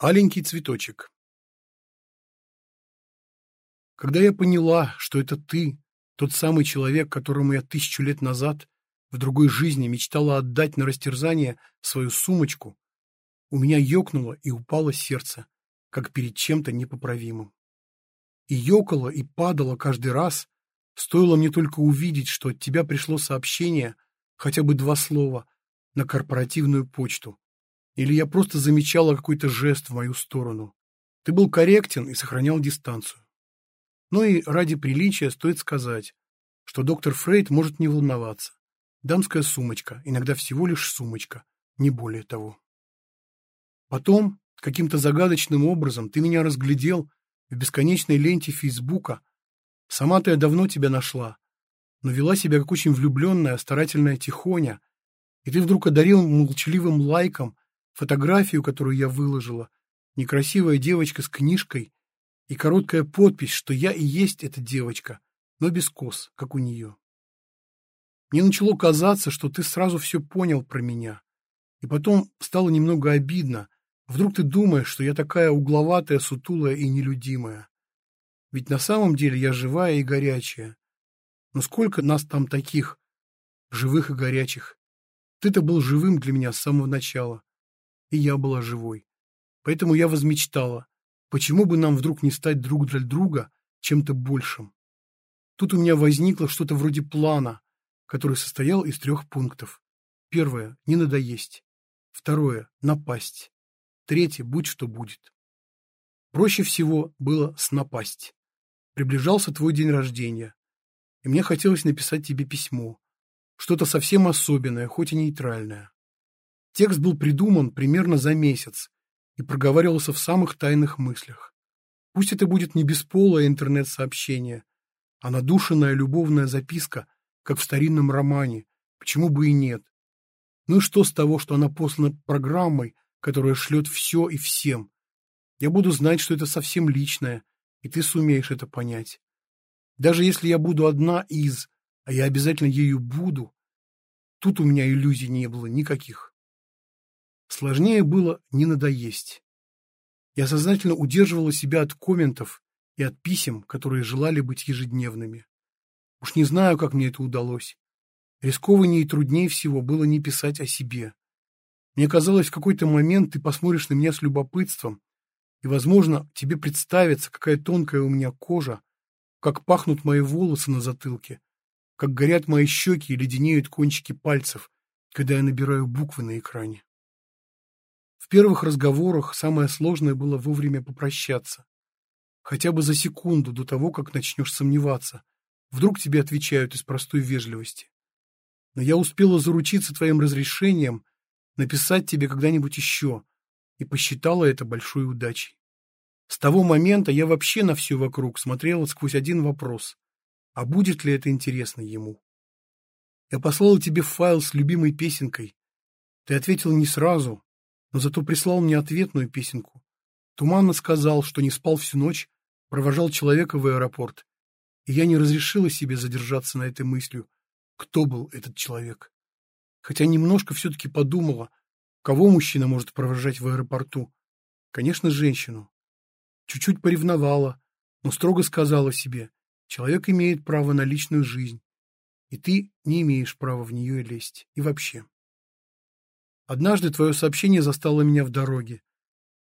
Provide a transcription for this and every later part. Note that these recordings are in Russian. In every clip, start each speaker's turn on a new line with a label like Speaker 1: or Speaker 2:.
Speaker 1: Аленький цветочек. Когда я поняла, что это ты, тот самый человек, которому я тысячу лет назад в другой жизни мечтала отдать на растерзание свою сумочку, у меня ёкнуло и упало сердце, как перед чем-то непоправимым. И ёкало, и падало каждый раз, стоило мне только увидеть, что от тебя пришло сообщение, хотя бы два слова, на корпоративную почту, или я просто замечала какой-то жест в мою сторону. Ты был корректен и сохранял дистанцию. Ну и ради приличия стоит сказать, что доктор Фрейд может не волноваться. Дамская сумочка, иногда всего лишь сумочка, не более того. Потом, каким-то загадочным образом, ты меня разглядел в бесконечной ленте Фейсбука. Сама-то я давно тебя нашла, но вела себя как очень влюбленная, старательная тихоня, и ты вдруг одарил молчаливым лайком фотографию, которую я выложила, некрасивая девочка с книжкой и короткая подпись, что я и есть эта девочка, но без кос, как у нее. Мне начало казаться, что ты сразу все понял про меня. И потом стало немного обидно. Вдруг ты думаешь, что я такая угловатая, сутулая и нелюдимая. Ведь на самом деле я живая и горячая. Но сколько нас там таких, живых и горячих? Ты-то был живым для меня с самого начала и я была живой. Поэтому я возмечтала, почему бы нам вдруг не стать друг для друга чем-то большим. Тут у меня возникло что-то вроде плана, который состоял из трех пунктов. Первое – не надоесть. Второе – напасть. Третье – будь что будет. Проще всего было снапасть. Приближался твой день рождения, и мне хотелось написать тебе письмо. Что-то совсем особенное, хоть и нейтральное. Текст был придуман примерно за месяц и проговаривался в самых тайных мыслях. Пусть это будет не бесполое интернет-сообщение, а надушенная любовная записка, как в старинном романе, почему бы и нет. Ну и что с того, что она послана программой, которая шлет все и всем? Я буду знать, что это совсем личное, и ты сумеешь это понять. Даже если я буду одна из, а я обязательно ею буду, тут у меня иллюзий не было никаких. Сложнее было не надоесть. Я сознательно удерживала себя от комментов и от писем, которые желали быть ежедневными. Уж не знаю, как мне это удалось. Рискованнее и труднее всего было не писать о себе. Мне казалось, в какой-то момент ты посмотришь на меня с любопытством, и, возможно, тебе представится, какая тонкая у меня кожа, как пахнут мои волосы на затылке, как горят мои щеки и леденеют кончики пальцев, когда я набираю буквы на экране. В первых разговорах самое сложное было вовремя попрощаться. Хотя бы за секунду до того, как начнешь сомневаться. Вдруг тебе отвечают из простой вежливости. Но я успела заручиться твоим разрешением написать тебе когда-нибудь еще, и посчитала это большой удачей. С того момента я вообще на все вокруг смотрела сквозь один вопрос. А будет ли это интересно ему? Я послала тебе файл с любимой песенкой. Ты ответил не сразу, но зато прислал мне ответную песенку. Туманно сказал, что не спал всю ночь, провожал человека в аэропорт, и я не разрешила себе задержаться на этой мыслью, кто был этот человек. Хотя немножко все-таки подумала, кого мужчина может провожать в аэропорту. Конечно, женщину. Чуть-чуть поревновала, но строго сказала себе, человек имеет право на личную жизнь, и ты не имеешь права в нее лезть. И вообще. Однажды твое сообщение застало меня в дороге.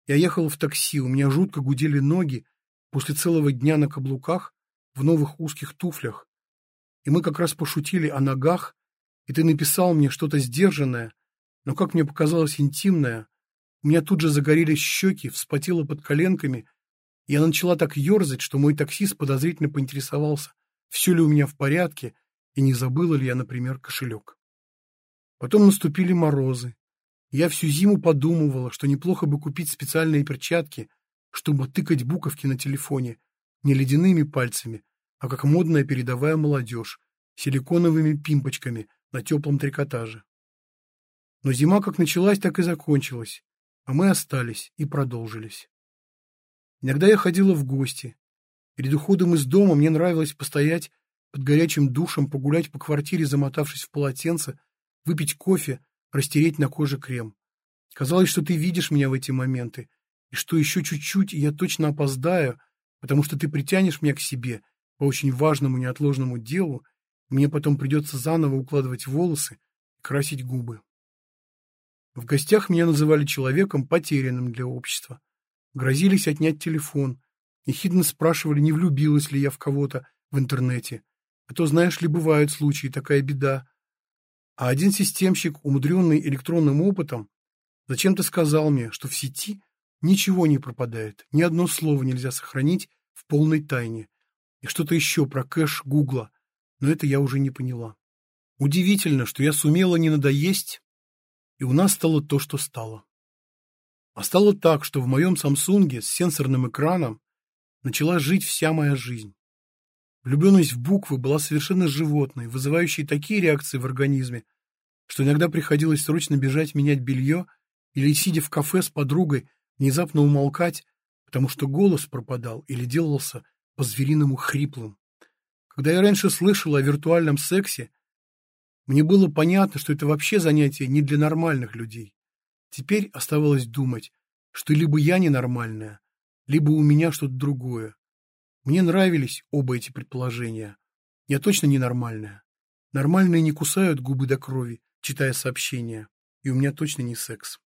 Speaker 1: Я ехал в такси, у меня жутко гудели ноги после целого дня на каблуках в новых узких туфлях. И мы как раз пошутили о ногах, и ты написал мне что-то сдержанное, но, как мне показалось, интимное. У меня тут же загорелись щеки, вспотело под коленками, и я начала так ерзать, что мой таксист подозрительно поинтересовался, все ли у меня в порядке, и не забыла ли я, например, кошелек. Потом наступили морозы, я всю зиму подумывала, что неплохо бы купить специальные перчатки, чтобы тыкать буковки на телефоне не ледяными пальцами, а как модная передовая молодежь, силиконовыми пимпочками на теплом трикотаже. Но зима как началась, так и закончилась, а мы остались и продолжились. Иногда я ходила в гости. Перед уходом из дома мне нравилось постоять под горячим душем, погулять по квартире, замотавшись в полотенце, выпить кофе растереть на коже крем. Казалось, что ты видишь меня в эти моменты и что еще чуть-чуть, и я точно опоздаю, потому что ты притянешь меня к себе по очень важному неотложному делу, мне потом придется заново укладывать волосы и красить губы. В гостях меня называли человеком, потерянным для общества. Грозились отнять телефон, ехидно спрашивали, не влюбилась ли я в кого-то в интернете. А то, знаешь ли, бывают случаи, такая беда. А один системщик, умудренный электронным опытом, зачем-то сказал мне, что в сети ничего не пропадает, ни одно слово нельзя сохранить в полной тайне. И что-то еще про кэш Гугла, но это я уже не поняла. Удивительно, что я сумела не надоесть, и у нас стало то, что стало. А стало так, что в моем Самсунге с сенсорным экраном начала жить вся моя жизнь. Влюбленность в буквы была совершенно животной, вызывающей такие реакции в организме, что иногда приходилось срочно бежать менять белье или, сидя в кафе с подругой, внезапно умолкать, потому что голос пропадал или делался по-звериному хриплым. Когда я раньше слышал о виртуальном сексе, мне было понятно, что это вообще занятие не для нормальных людей. Теперь оставалось думать, что либо я ненормальная, либо у меня что-то другое. Мне нравились оба эти предположения. Я точно ненормальная. Нормальные не кусают губы до крови, читая сообщения. И у меня точно не секс.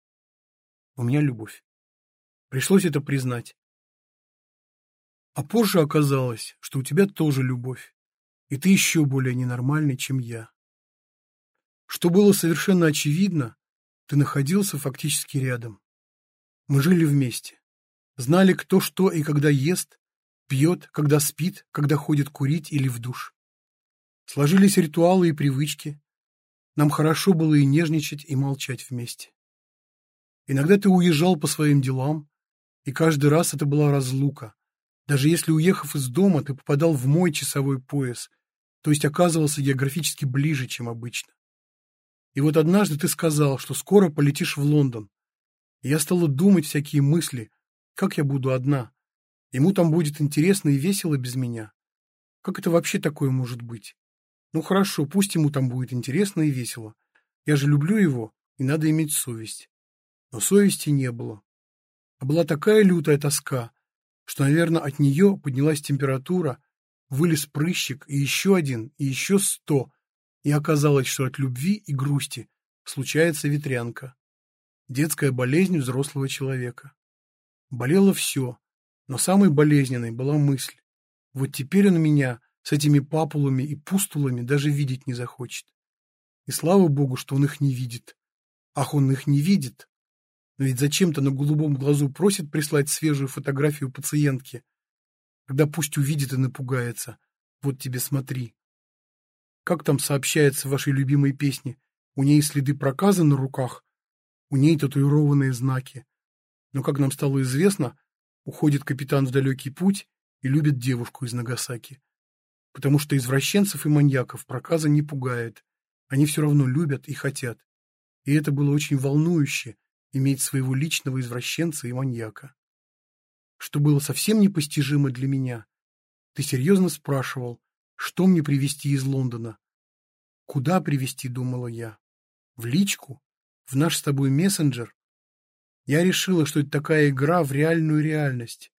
Speaker 1: У меня любовь. Пришлось это признать. А позже оказалось, что у тебя тоже любовь. И ты еще более ненормальный, чем я. Что было совершенно очевидно, ты находился фактически рядом. Мы жили вместе. Знали, кто что и когда ест, пьет, когда спит, когда ходит курить или в душ. Сложились ритуалы и привычки. Нам хорошо было и нежничать, и молчать вместе. Иногда ты уезжал по своим делам, и каждый раз это была разлука. Даже если, уехав из дома, ты попадал в мой часовой пояс, то есть оказывался географически ближе, чем обычно. И вот однажды ты сказал, что скоро полетишь в Лондон. И я стала думать всякие мысли, как я буду одна? Ему там будет интересно и весело без меня. Как это вообще такое может быть? Ну хорошо, пусть ему там будет интересно и весело. Я же люблю его, и надо иметь совесть. Но совести не было. А была такая лютая тоска, что, наверное, от нее поднялась температура, вылез прыщик, и еще один, и еще сто, и оказалось, что от любви и грусти случается ветрянка. Детская болезнь взрослого человека. Болело все, но самой болезненной была мысль. Вот теперь он меня с этими папулами и пустулами даже видеть не захочет. И слава богу, что он их не видит. Ах, он их не видит. Но ведь зачем-то на голубом глазу просит прислать свежую фотографию пациентки. Когда пусть увидит и напугается. Вот тебе смотри. Как там сообщается в вашей любимой песне? У ней следы проказа на руках, у ней татуированные знаки. Но, как нам стало известно, уходит капитан в далекий путь и любит девушку из Нагасаки. Потому что извращенцев и маньяков проказа не пугает. Они все равно любят и хотят. И это было очень волнующе, иметь своего личного извращенца и маньяка. Что было совсем непостижимо для меня. Ты серьезно спрашивал, что мне привезти из Лондона? Куда привезти, думала я. В личку? В наш с тобой мессенджер? Я решила, что это такая игра в реальную реальность.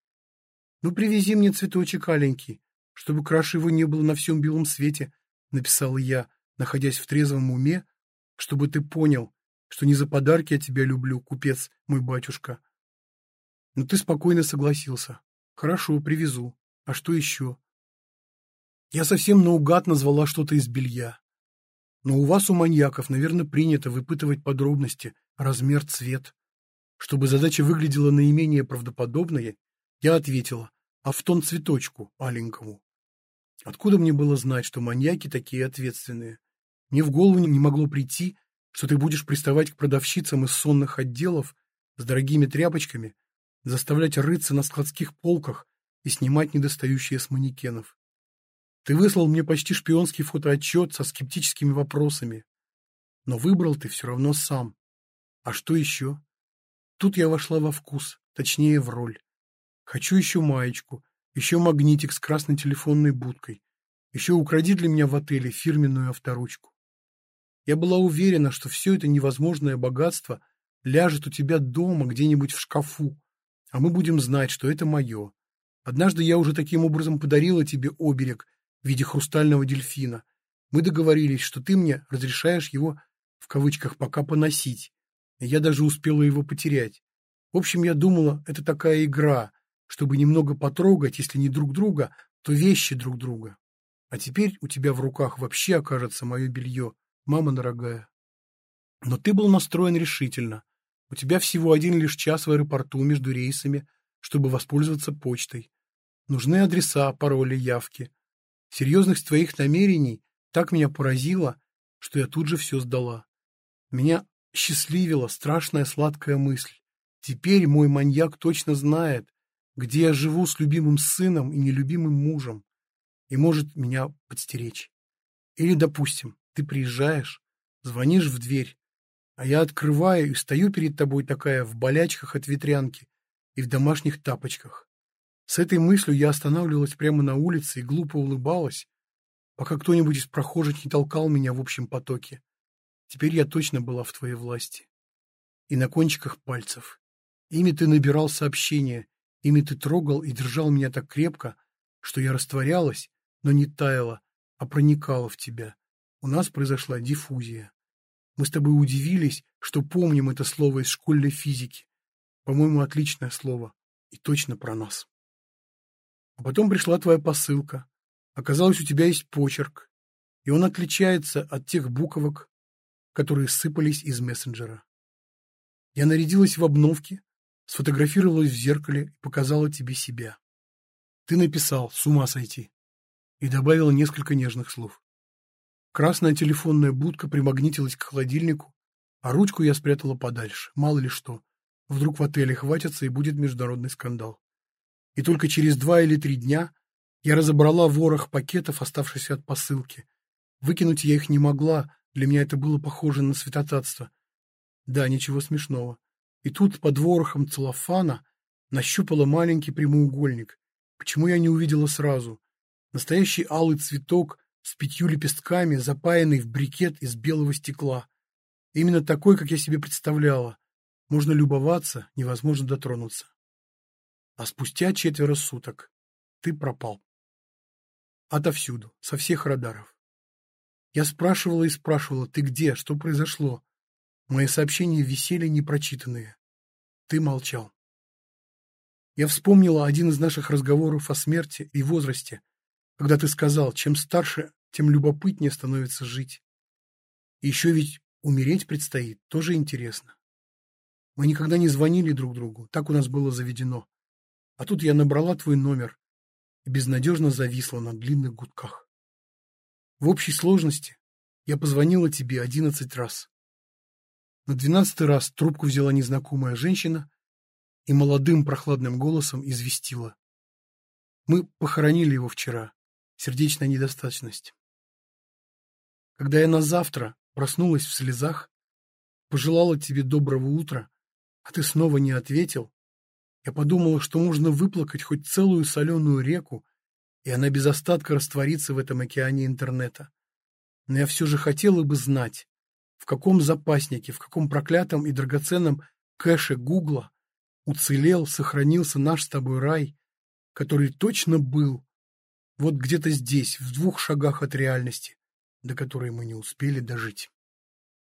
Speaker 1: Ну, привези мне цветочек аленький, чтобы краше его не было на всем белом свете, написала я, находясь в трезвом уме, чтобы ты понял, что не за подарки я тебя люблю, купец, мой батюшка. Но ты спокойно согласился. Хорошо, привезу. А что еще? Я совсем наугад назвала что-то из белья. Но у вас, у маньяков, наверное, принято выпытывать подробности, размер, цвет. Чтобы задача выглядела наименее правдоподобной, я ответила, а в тон цветочку аленькому. Откуда мне было знать, что маньяки такие ответственные? Мне в голову не могло прийти, что ты будешь приставать к продавщицам из сонных отделов с дорогими тряпочками, заставлять рыться на складских полках и снимать недостающие с манекенов. Ты выслал мне почти шпионский фотоотчет со скептическими вопросами. Но выбрал ты все равно сам. А что еще? Тут я вошла во вкус, точнее в роль. Хочу еще маечку, еще магнитик с красной телефонной будкой. Еще укради для меня в отеле фирменную авторучку. Я была уверена, что все это невозможное богатство ляжет у тебя дома где-нибудь в шкафу, А мы будем знать, что это мое. Однажды я уже таким образом подарила тебе оберег в виде хрустального дельфина. Мы договорились, что ты мне разрешаешь его, в кавычках, пока поносить. Я даже успела его потерять. В общем, я думала, это такая игра, чтобы немного потрогать, если не друг друга, то вещи друг друга. А теперь у тебя в руках вообще окажется мое белье, мама дорогая. Но ты был настроен решительно. У тебя всего один лишь час в аэропорту между рейсами, чтобы воспользоваться почтой. Нужны адреса, пароли, явки. Серьезность твоих намерений так меня поразила, что я тут же все сдала. Меня счастливила страшная сладкая мысль. Теперь мой маньяк точно знает, где я живу с любимым сыном и нелюбимым мужем, и может меня подстеречь. Или, допустим, ты приезжаешь, звонишь в дверь, а я открываю и стою перед тобой такая в болячках от ветрянки и в домашних тапочках. С этой мыслью я останавливалась прямо на улице и глупо улыбалась, пока кто-нибудь из прохожих не толкал меня в общем потоке. Теперь я точно была в твоей власти. И на кончиках пальцев. Ими ты набирал сообщения, ими ты трогал и держал меня так крепко, что я растворялась, но не таяла, а проникала в тебя. У нас произошла диффузия. Мы с тобой удивились, что помним это слово из школьной физики. По-моему, отличное слово. И точно про нас. А потом пришла твоя посылка. Оказалось, у тебя есть почерк. И он отличается от тех буквок, которые сыпались из мессенджера. Я нарядилась в обновке, сфотографировалась в зеркале и показала тебе себя. Ты написал «с ума сойти» и добавила несколько нежных слов. Красная телефонная будка примагнитилась к холодильнику, а ручку я спрятала подальше, мало ли что. Вдруг в отеле хватится и будет международный скандал. И только через два или три дня я разобрала ворох пакетов, оставшихся от посылки. Выкинуть я их не могла, для меня это было похоже на святотатство. Да, ничего смешного. И тут под ворохом целлофана нащупала маленький прямоугольник. Почему я не увидела сразу? Настоящий алый цветок с пятью лепестками, запаянный в брикет из белого стекла. Именно такой, как я себе представляла. Можно любоваться, невозможно дотронуться. А спустя четверо суток ты пропал. Отовсюду, со всех радаров. Я спрашивала и спрашивала, ты где, что произошло? Мои сообщения висели непрочитанные. Ты молчал. Я вспомнила один из наших разговоров о смерти и возрасте, когда ты сказал, чем старше, тем любопытнее становится жить. Еще ведь умереть предстоит, тоже интересно. Мы никогда не звонили друг другу, так у нас было заведено. А тут я набрала твой номер и безнадежно зависла на длинных гудках. В общей сложности я позвонила тебе одиннадцать раз. На двенадцатый раз трубку взяла незнакомая женщина и молодым прохладным голосом известила. Мы похоронили его вчера сердечная недостаточность. Когда я на завтра проснулась в слезах, пожелала тебе доброго утра, а ты снова не ответил, я подумала, что можно выплакать хоть целую соленую реку, и она без остатка растворится в этом океане интернета. Но я все же хотела бы знать, в каком запаснике, в каком проклятом и драгоценном кэше Гугла уцелел, сохранился наш с тобой рай, который точно был, вот где-то здесь, в двух шагах от реальности, до которой мы не успели дожить.